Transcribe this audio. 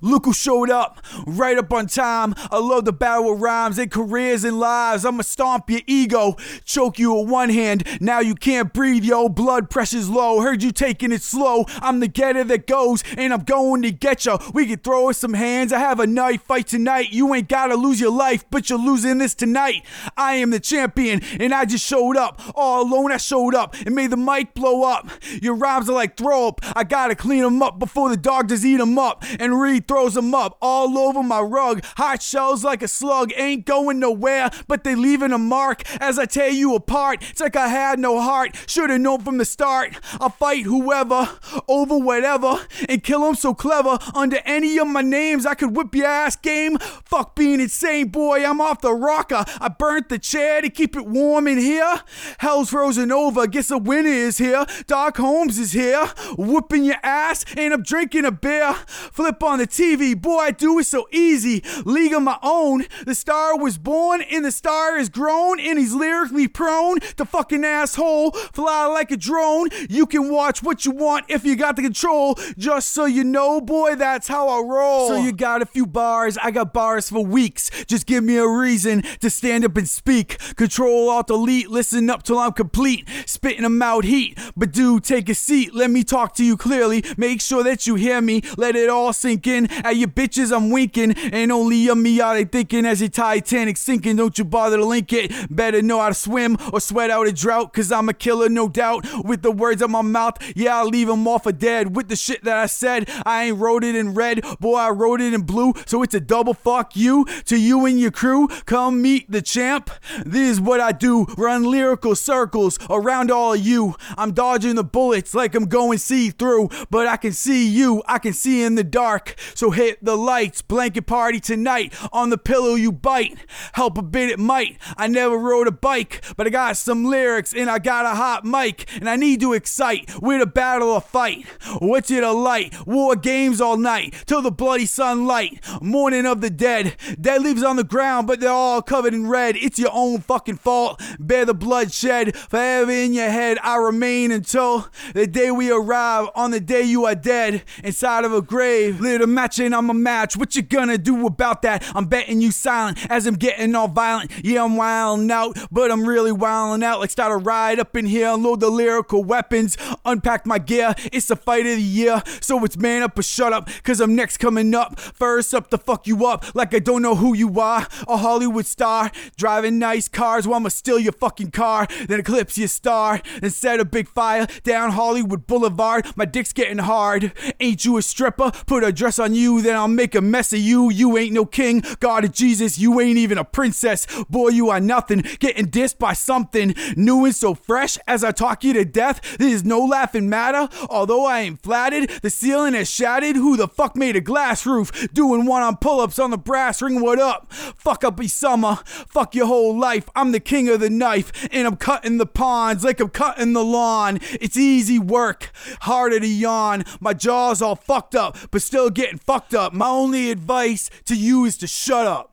Look who showed up, right up on time. I love the battle of rhymes and careers and lives. I'ma stomp your ego, choke you with one hand. Now you can't breathe, yo. Blood pressure's low. Heard you taking it slow. I'm the getter that goes, and I'm going to get you. We can throw us some hands. I have a knife fight tonight. You ain't gotta lose your life, but you're losing this tonight. I am the champion, and I just showed up. All alone, I showed up and made the mic blow up. Your rhymes are like throw up. I gotta clean them up before the dog just eat them up. And Reed throws them up all over my rug. Hot shells like a slug, ain't going nowhere, but they leaving a mark as I tear you apart. It's like I had no heart, should've known from the start. I'll fight whoever, over whatever, and kill them so clever. Under any of my names, I could whip your ass game. Fuck being insane, boy, I'm off the rocker. I burnt the chair to keep it warm in here. Hell's frozen over, guess the winner is here. Doc Holmes is here, whooping your ass, and I'm drinking a beer. Flip on the boy, I do it so easy. League of my own. The star was born, and the star is grown, and he's lyrically prone to fucking asshole. Fly like a drone. You can watch what you want if you got the control. Just so you know, boy, that's how I roll. So you got a few bars, I got bars for weeks. Just give me a reason to stand up and speak. Control Alt Delete, listen up till I'm complete. Spitting them out heat. But dude, take a seat. Let me talk to you clearly. Make sure that you hear me. Let it all sink in. At you bitches, I'm winking. And only of me are they thinking as your Titanic sinking. Don't you bother to link it. Better know how to swim or sweat out a drought. Cause I'm a killer, no doubt. With the words of my mouth, yeah, I'll leave them off for dead. With the shit that I said, I ain't wrote it in red. Boy, I wrote it in blue. So it's a double fuck you to you and your crew. Come meet the champ. This is what I do. Run lyrical circles around all of you. I'm dodging the bullets like I'm going see through. But I can see you. I can see in the dark. So hit the lights. Blanket party tonight. On the pillow you bite. Help a bit it might. I never rode a bike, but I got some lyrics and I got a hot mic. And I need to excite with a battle or fight. What's it a light? War games all night till the bloody sunlight. Morning of the dead. Dead leaves on the ground, but they're all covered in red. It's your own fucking fault. Bear the bloodshed forever in your head. I remain until the day we arrive. On the day you are dead inside of a grave. Lit I'm a match. What you gonna do about that? I'm betting you silent as I'm getting all violent. Yeah, I'm wilding out, but I'm really wilding out. Like start a ride up in here, unload the lyrical weapons, unpack my gear. It's the fight of the year, so it's man up or shut up. Cause I'm next coming up. First up to fuck you up, like I don't know who you are. A Hollywood star, driving nice cars while I'ma steal your fucking car, then eclipse your star, then set a big fire down Hollywood Boulevard. My dick's getting hard. Ain't you a stripper? Put a dress on you, then I'll make a mess of you. You ain't no king, God of Jesus, you ain't even a princess. Boy, you are nothing. Getting dissed by something new and so fresh as I talk you to death. There's no laughing matter. Although I ain't flattered, the ceiling has shattered. Who the fuck made a glass roof? Doing one on pull ups on the brass ring, what up? Fuck up a summer. Fuck your whole life. I'm the king of the knife, and I'm cutting the ponds like I'm cutting the lawn. It's easy work, harder to yawn. My jaw's all fucked up, but still getting fucked up. My only advice to you is to shut up.